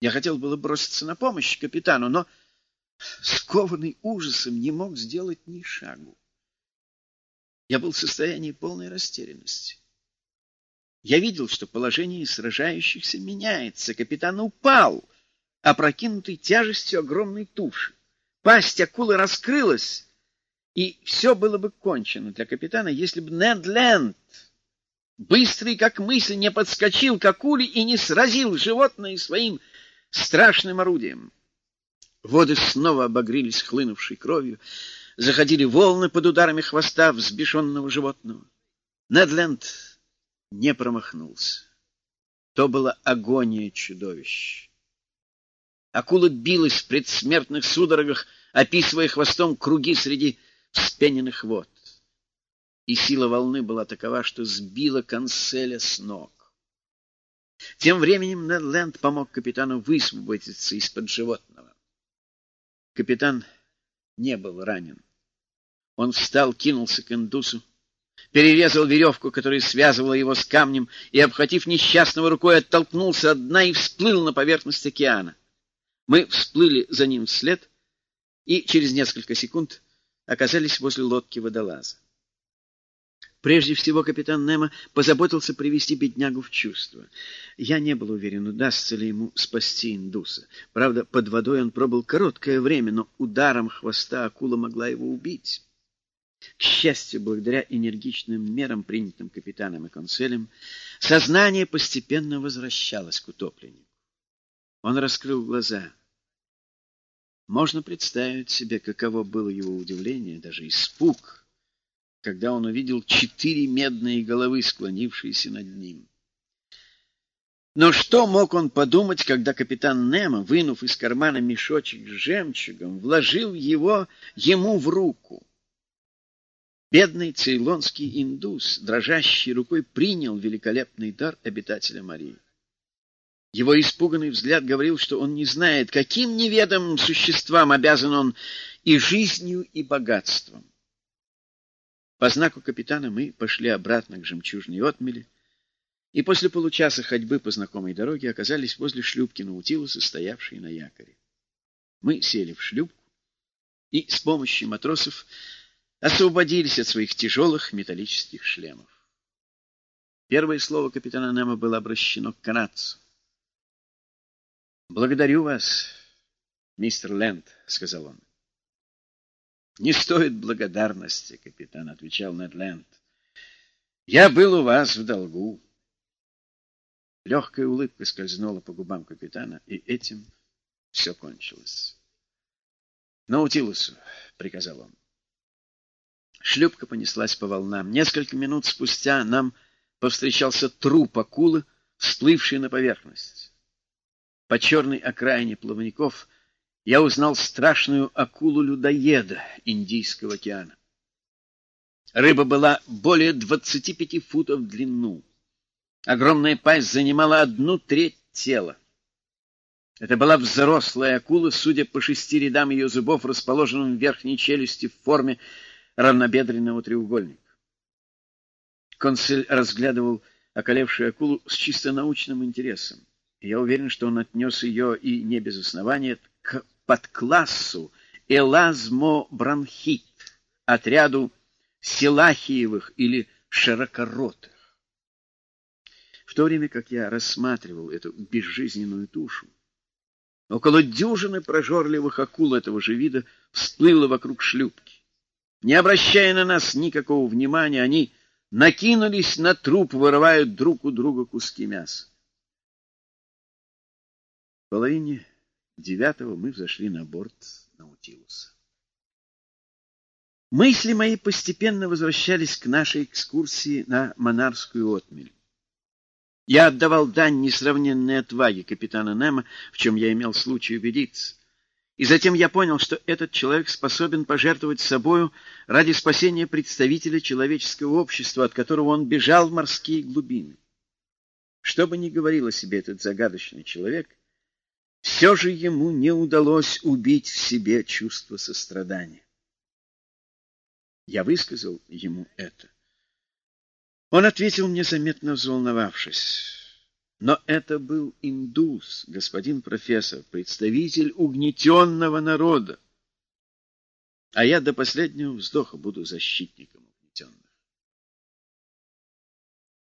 Я хотел было броситься на помощь капитану, но, скованный ужасом, не мог сделать ни шагу. Я был в состоянии полной растерянности. Я видел, что положение сражающихся меняется. Капитан упал, опрокинутый тяжестью огромной туши. Пасть акулы раскрылась, и все было бы кончено для капитана, если бы Нед Ленд, быстрый как мысль, не подскочил к акуле и не сразил животное своим страшным орудием. Воды снова обогрелись хлынувшей кровью, заходили волны под ударами хвоста взбешенного животного. Недленд не промахнулся. То была агония чудовищ. Акула билась в предсмертных судорогах, описывая хвостом круги среди вспененных вод. И сила волны была такова, что сбила канцеля с ног. Тем временем Недленд помог капитану высвободиться из-под животного. Капитан не был ранен. Он встал, кинулся к индусу, перерезал веревку, которая связывала его с камнем, и, обхватив несчастного рукой, оттолкнулся от дна и всплыл на поверхность океана. Мы всплыли за ним вслед и через несколько секунд оказались возле лодки водолаза. Прежде всего капитан Немо позаботился привести беднягу в чувство. Я не был уверен, удастся ли ему спасти индуса. Правда, под водой он пробыл короткое время, но ударом хвоста акула могла его убить. К счастью, благодаря энергичным мерам, принятым капитаном и конселем, сознание постепенно возвращалось к утопленнику. Он раскрыл глаза. Можно представить себе, каково было его удивление, даже испуг, когда он увидел четыре медные головы, склонившиеся над ним. Но что мог он подумать, когда капитан Немо, вынув из кармана мешочек с жемчугом, вложил его ему в руку? Бедный цейлонский индус, дрожащей рукой, принял великолепный дар обитателя Марии. Его испуганный взгляд говорил, что он не знает, каким неведомым существам обязан он и жизнью, и богатством. По знаку капитана мы пошли обратно к жемчужной отмели, и после получаса ходьбы по знакомой дороге оказались возле шлюпки Наутилуса, стоявшей на якоре. Мы сели в шлюпку и с помощью матросов освободились от своих тяжелых металлических шлемов. Первое слово капитана Немо было обращено к канадцу. «Благодарю вас, мистер Лэнд», — сказал он. «Не стоит благодарности, капитан», — отвечал Нед Лэнд. «Я был у вас в долгу». Легкая улыбка скользнула по губам капитана, и этим все кончилось. «Наутилусу», — приказал он. Шлюпка понеслась по волнам. Несколько минут спустя нам повстречался труп акулы, всплывший на поверхность. По черной окраине плавников я узнал страшную акулу-людоеда Индийского океана. Рыба была более 25 футов в длину. Огромная пасть занимала одну треть тела. Это была взрослая акула, судя по шести рядам ее зубов, расположенным в верхней челюсти в форме равнобедренного треугольника. Консель разглядывал околевшую акулу с чисто научным интересом. я уверен, что он отнес ее и не без основания к подклассу элазмобронхит, отряду силахиевых или широкоротых. В то время как я рассматривал эту безжизненную тушу, около дюжины прожорливых акул этого же вида всплыло вокруг шлюпки. Не обращая на нас никакого внимания, они накинулись на труп, вырывая друг у друга куски мяса. В половине девятого мы взошли на борт Наутилуса. Мысли мои постепенно возвращались к нашей экскурсии на Монарскую отмель. Я отдавал дань несравненной отваге капитана Немо, в чем я имел случай убедиться. И затем я понял, что этот человек способен пожертвовать собою ради спасения представителя человеческого общества, от которого он бежал в морские глубины. Что бы ни говорил о себе этот загадочный человек, все же ему не удалось убить в себе чувство сострадания. Я высказал ему это. Он ответил мне, заметно взволновавшись. Но это был индус, господин профессор, представитель угнетенного народа. А я до последнего вздоха буду защитником